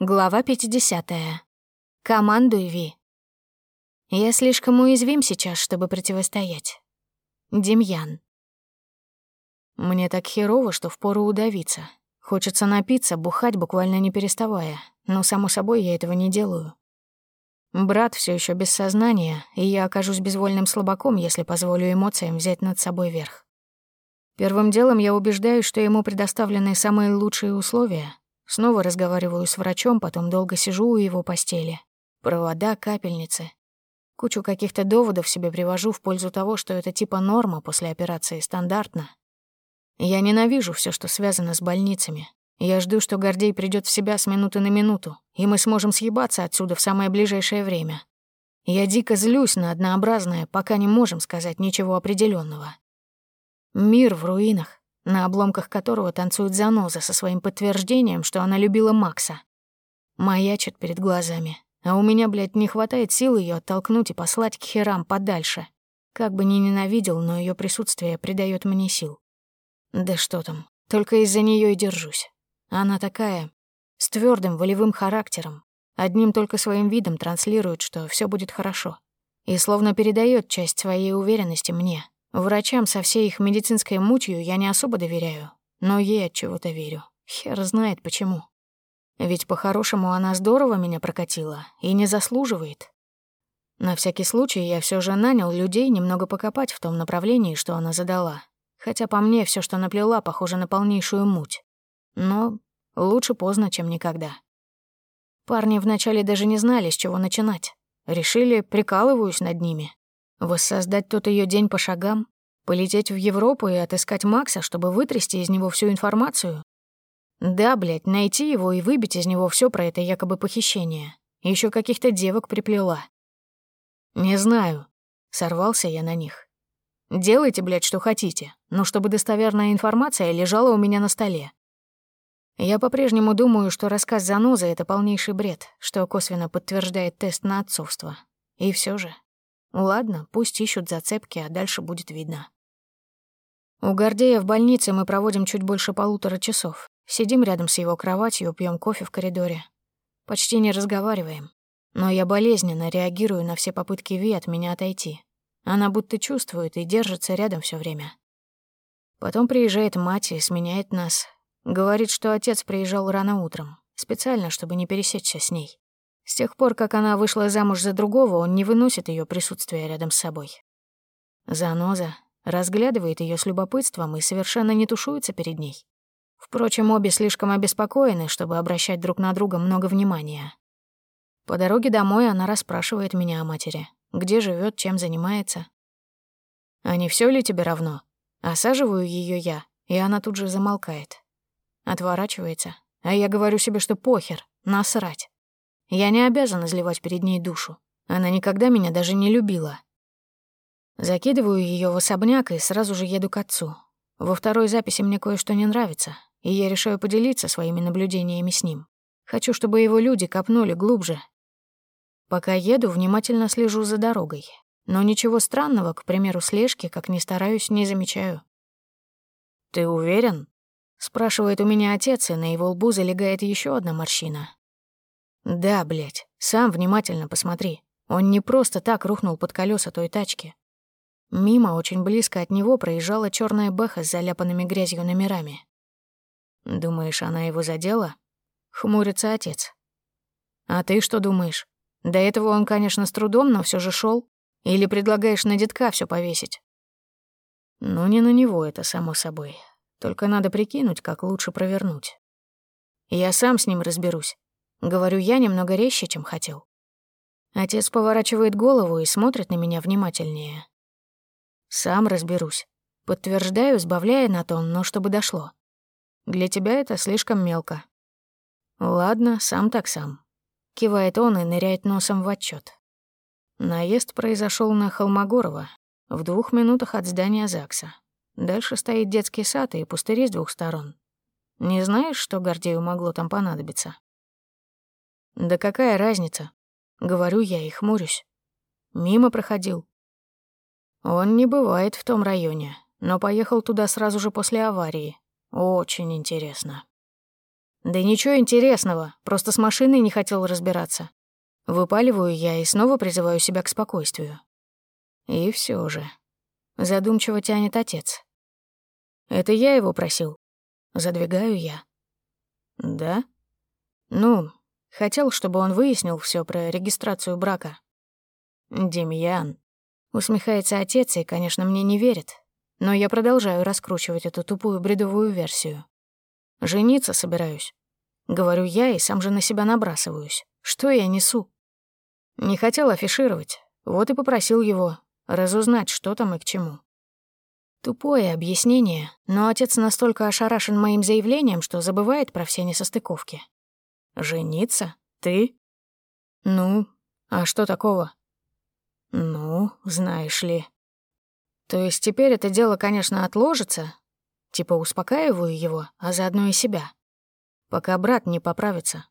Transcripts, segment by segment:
Глава 50. Командуй, Ви. Я слишком уязвим сейчас, чтобы противостоять. Демьян. Мне так херово, что впору удавиться. Хочется напиться, бухать, буквально не переставая. Но, само собой, я этого не делаю. Брат все еще без сознания, и я окажусь безвольным слабаком, если позволю эмоциям взять над собой верх. Первым делом я убеждаюсь, что ему предоставлены самые лучшие условия, Снова разговариваю с врачом, потом долго сижу у его постели. Провода, капельницы. Кучу каких-то доводов себе привожу в пользу того, что это типа норма после операции, стандартно. Я ненавижу все, что связано с больницами. Я жду, что Гордей придет в себя с минуты на минуту, и мы сможем съебаться отсюда в самое ближайшее время. Я дико злюсь на однообразное, пока не можем сказать ничего определенного. Мир в руинах на обломках которого танцует заноза со своим подтверждением, что она любила Макса. Маячит перед глазами, а у меня, блядь, не хватает сил ее оттолкнуть и послать к херам подальше. Как бы ни ненавидел, но ее присутствие придает мне сил. Да что там, только из-за нее и держусь. Она такая, с твердым волевым характером, одним только своим видом транслирует, что все будет хорошо. И словно передает часть своей уверенности мне, Врачам со всей их медицинской мутью я не особо доверяю, но ей от чего-то верю. Хер знает почему. Ведь по-хорошему она здорово меня прокатила и не заслуживает. На всякий случай я все же нанял людей немного покопать в том направлении, что она задала. Хотя по мне все, что наплела, похоже на полнейшую муть. Но лучше поздно, чем никогда. Парни вначале даже не знали, с чего начинать. Решили, прикалываюсь над ними. Воссоздать тот ее день по шагам? Полететь в Европу и отыскать Макса, чтобы вытрясти из него всю информацию? Да, блядь, найти его и выбить из него все про это якобы похищение. Еще каких-то девок приплела. Не знаю. Сорвался я на них. Делайте, блядь, что хотите, но чтобы достоверная информация лежала у меня на столе. Я по-прежнему думаю, что рассказ Занозы — это полнейший бред, что косвенно подтверждает тест на отцовство. И все же Ладно, пусть ищут зацепки, а дальше будет видно. У Гордея в больнице мы проводим чуть больше полутора часов. Сидим рядом с его кроватью, пьем кофе в коридоре. Почти не разговариваем. Но я болезненно реагирую на все попытки Ви от меня отойти. Она будто чувствует и держится рядом все время. Потом приезжает мать и сменяет нас. Говорит, что отец приезжал рано утром, специально, чтобы не пересечься с ней. С тех пор, как она вышла замуж за другого, он не выносит ее присутствия рядом с собой. Заноза разглядывает ее с любопытством и совершенно не тушуется перед ней. Впрочем, обе слишком обеспокоены, чтобы обращать друг на друга много внимания. По дороге домой она расспрашивает меня о матери. Где живет, чем занимается. «А не все ли тебе равно?» Осаживаю ее я, и она тут же замолкает. Отворачивается, а я говорю себе, что похер, насрать. Я не обязан изливать перед ней душу. Она никогда меня даже не любила. Закидываю ее в особняк и сразу же еду к отцу. Во второй записи мне кое-что не нравится, и я решаю поделиться своими наблюдениями с ним. Хочу, чтобы его люди копнули глубже. Пока еду, внимательно слежу за дорогой. Но ничего странного, к примеру, слежки, как ни стараюсь, не замечаю. «Ты уверен?» — спрашивает у меня отец, и на его лбу залегает еще одна морщина. Да, блядь, сам внимательно посмотри. Он не просто так рухнул под колеса той тачки. Мимо, очень близко от него, проезжала черная бэха с заляпанными грязью номерами. Думаешь, она его задела? Хмурится отец. А ты что думаешь? До этого он, конечно, с трудом, но все же шел. Или предлагаешь на детка все повесить? Ну, не на него это, само собой. Только надо прикинуть, как лучше провернуть. Я сам с ним разберусь. Говорю я немного резче, чем хотел. Отец поворачивает голову и смотрит на меня внимательнее. Сам разберусь. Подтверждаю, сбавляя на тон, но чтобы дошло. Для тебя это слишком мелко. Ладно, сам так сам. Кивает он и ныряет носом в отчет. Наезд произошел на Холмогорова, в двух минутах от здания ЗАГСа. Дальше стоит детский сад и пустыри с двух сторон. Не знаешь, что Гордею могло там понадобиться? Да какая разница? Говорю я и хмурюсь. Мимо проходил. Он не бывает в том районе, но поехал туда сразу же после аварии. Очень интересно. Да ничего интересного, просто с машиной не хотел разбираться. Выпаливаю я и снова призываю себя к спокойствию. И все же. Задумчиво тянет отец. Это я его просил. Задвигаю я. Да? Ну, хотел, чтобы он выяснил все про регистрацию брака. Демьян. Усмехается отец и, конечно, мне не верит. Но я продолжаю раскручивать эту тупую бредовую версию. Жениться собираюсь. Говорю я и сам же на себя набрасываюсь. Что я несу? Не хотел афишировать, вот и попросил его разузнать, что там и к чему. Тупое объяснение, но отец настолько ошарашен моим заявлением, что забывает про все несостыковки. «Жениться? Ты?» «Ну, а что такого?» «Ну, знаешь ли...» «То есть теперь это дело, конечно, отложится?» Типа успокаиваю его, а заодно и себя. Пока брат не поправится.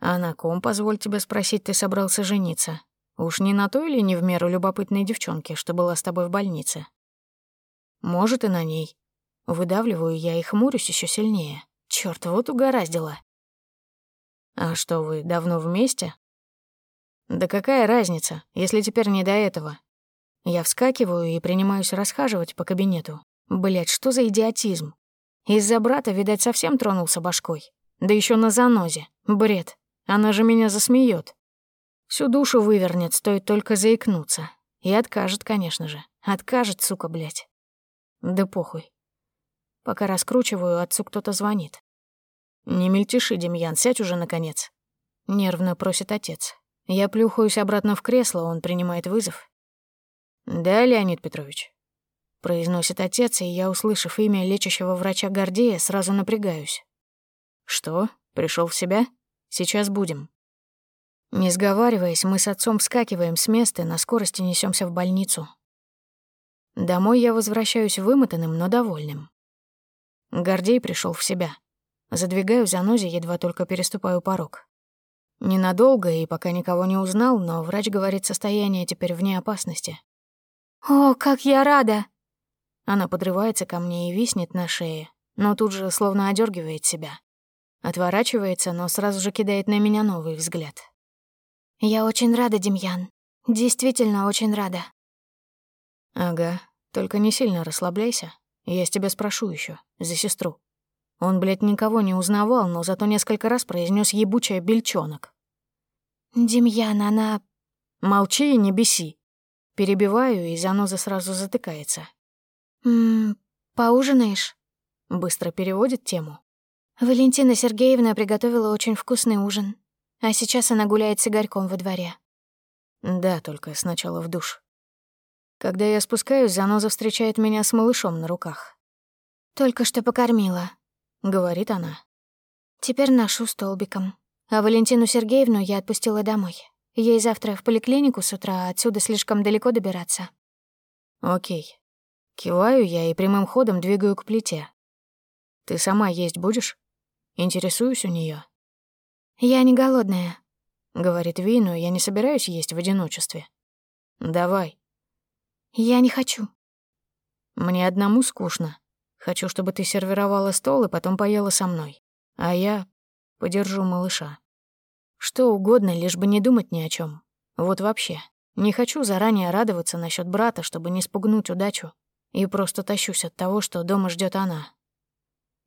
А на ком, позволь тебе спросить, ты собрался жениться? Уж не на той или не в меру любопытной девчонке, что была с тобой в больнице? Может, и на ней. Выдавливаю я и хмурюсь еще сильнее. Черт, вот угораздило. А что, вы давно вместе? Да какая разница, если теперь не до этого? Я вскакиваю и принимаюсь расхаживать по кабинету. Блять, что за идиотизм? Из-за брата, видать, совсем тронулся башкой. Да еще на занозе. Бред. Она же меня засмеет. Всю душу вывернет, стоит только заикнуться. И откажет, конечно же. Откажет, сука, блядь. Да похуй. Пока раскручиваю, отцу кто-то звонит. «Не мельтеши, Демьян, сядь уже, наконец». Нервно просит отец. Я плюхаюсь обратно в кресло, он принимает вызов. «Да, Леонид Петрович», — произносит отец, и я, услышав имя лечащего врача Гордея, сразу напрягаюсь. «Что? Пришел в себя?» Сейчас будем». Не сговариваясь, мы с отцом вскакиваем с места и на скорости несемся в больницу. Домой я возвращаюсь вымотанным, но довольным. Гордей пришел в себя. Задвигаю занозе, едва только переступаю порог. Ненадолго и пока никого не узнал, но врач говорит, состояние теперь вне опасности. «О, как я рада!» Она подрывается ко мне и виснет на шее, но тут же словно одергивает себя. Отворачивается, но сразу же кидает на меня новый взгляд. «Я очень рада, Демьян. Действительно очень рада». «Ага, только не сильно расслабляйся. Я с тебя спрошу еще за сестру». Он, блядь, никого не узнавал, но зато несколько раз произнес ебучая бельчонок. «Демьян, она...» «Молчи и не беси». Перебиваю, и заноза сразу затыкается. «Ммм, поужинаешь?» Быстро переводит тему. Валентина Сергеевна приготовила очень вкусный ужин, а сейчас она гуляет с Игорьком во дворе. Да, только сначала в душ. Когда я спускаюсь, заноза встречает меня с малышом на руках. «Только что покормила», — говорит она. «Теперь ношу столбиком. А Валентину Сергеевну я отпустила домой. Ей завтра в поликлинику с утра, а отсюда слишком далеко добираться». «Окей». Киваю я и прямым ходом двигаю к плите. «Ты сама есть будешь?» Интересуюсь у нее. «Я не голодная», — говорит Ви, но я не собираюсь есть в одиночестве. «Давай». «Я не хочу». «Мне одному скучно. Хочу, чтобы ты сервировала стол и потом поела со мной. А я подержу малыша. Что угодно, лишь бы не думать ни о чем. Вот вообще. Не хочу заранее радоваться насчет брата, чтобы не спугнуть удачу, и просто тащусь от того, что дома ждет она.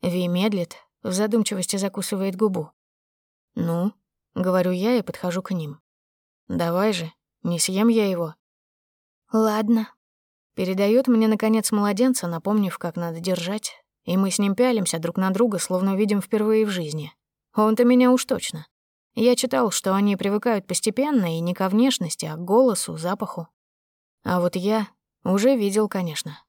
Ви медлит, в задумчивости закусывает губу. «Ну?» — говорю я и подхожу к ним. «Давай же, не съем я его». «Ладно». Передает мне, наконец, младенца, напомнив, как надо держать, и мы с ним пялимся друг на друга, словно видим впервые в жизни. Он-то меня уж точно. Я читал, что они привыкают постепенно и не ко внешности, а к голосу, запаху. А вот я уже видел, конечно.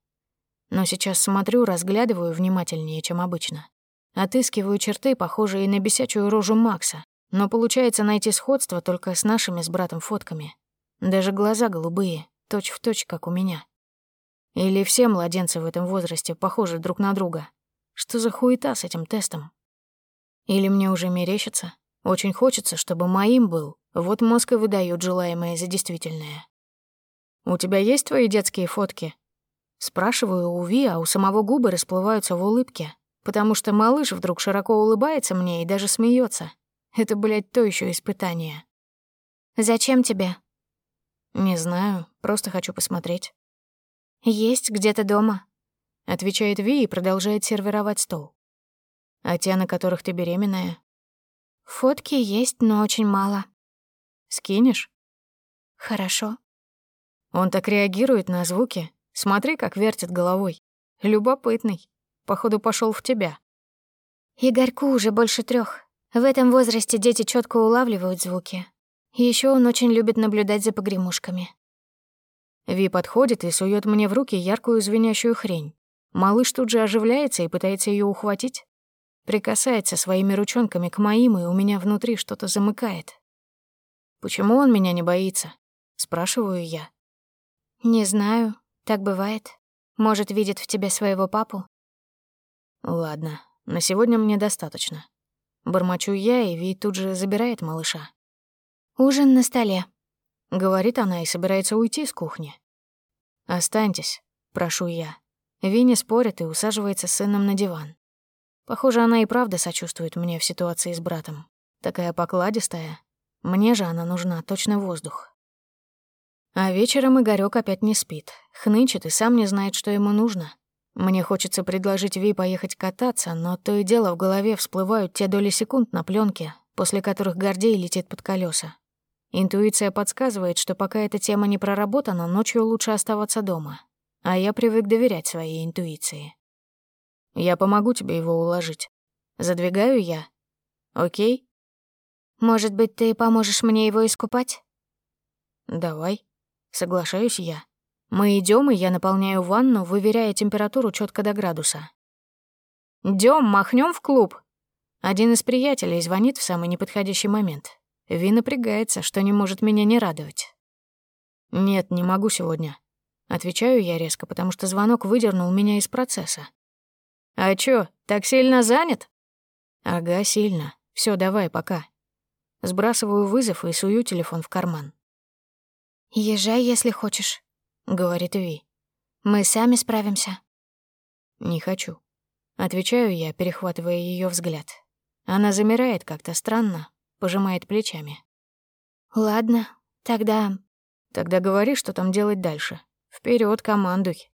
Но сейчас смотрю, разглядываю внимательнее, чем обычно. Отыскиваю черты, похожие на бесячую рожу Макса, но получается найти сходство только с нашими с братом фотками. Даже глаза голубые, точь-в-точь, точь, как у меня. Или все младенцы в этом возрасте похожи друг на друга. Что за хуета с этим тестом? Или мне уже мерещится? Очень хочется, чтобы моим был. Вот мозг и выдаёт желаемое за действительное. «У тебя есть твои детские фотки?» Спрашиваю у Ви, а у самого губы расплываются в улыбке, потому что малыш вдруг широко улыбается мне и даже смеется. Это, блядь, то еще испытание. «Зачем тебе?» «Не знаю, просто хочу посмотреть». «Есть где-то дома», — отвечает Ви и продолжает сервировать стол. «А те, на которых ты беременная?» «Фотки есть, но очень мало». «Скинешь?» «Хорошо». Он так реагирует на звуки. Смотри, как вертит головой. Любопытный. Походу, пошел в тебя. Игорьку уже больше трех. В этом возрасте дети четко улавливают звуки. Еще он очень любит наблюдать за погремушками. Ви подходит и сует мне в руки яркую звенящую хрень. Малыш тут же оживляется и пытается ее ухватить. Прикасается своими ручонками к моим, и у меня внутри что-то замыкает. «Почему он меня не боится?» — спрашиваю я. «Не знаю. Так бывает. Может, видит в тебе своего папу?» «Ладно, на сегодня мне достаточно». Бормочу я, и Ви тут же забирает малыша. «Ужин на столе», — говорит она и собирается уйти с кухни. «Останьтесь», — прошу я. Ви не спорит и усаживается с сыном на диван. Похоже, она и правда сочувствует мне в ситуации с братом. Такая покладистая. Мне же она нужна, точно воздух. А вечером Игорёк опять не спит. Хнычет и сам не знает, что ему нужно. Мне хочется предложить Ви поехать кататься, но то и дело в голове всплывают те доли секунд на пленке, после которых Гордей летит под колеса. Интуиция подсказывает, что пока эта тема не проработана, ночью лучше оставаться дома. А я привык доверять своей интуиции. Я помогу тебе его уложить. Задвигаю я. Окей? Может быть, ты поможешь мне его искупать? Давай. Соглашаюсь я. Мы идем, и я наполняю ванну, выверяя температуру четко до градуса. Идем, махнем в клуб. Один из приятелей звонит в самый неподходящий момент. Ви напрягается, что не может меня не радовать. «Нет, не могу сегодня». Отвечаю я резко, потому что звонок выдернул меня из процесса. «А чё, так сильно занят?» «Ага, сильно. Все, давай, пока». Сбрасываю вызов и сую телефон в карман. «Езжай, если хочешь», — говорит Ви. «Мы сами справимся». «Не хочу». Отвечаю я, перехватывая ее взгляд. Она замирает как-то странно, пожимает плечами. «Ладно, тогда...» «Тогда говори, что там делать дальше. Вперед, командуй».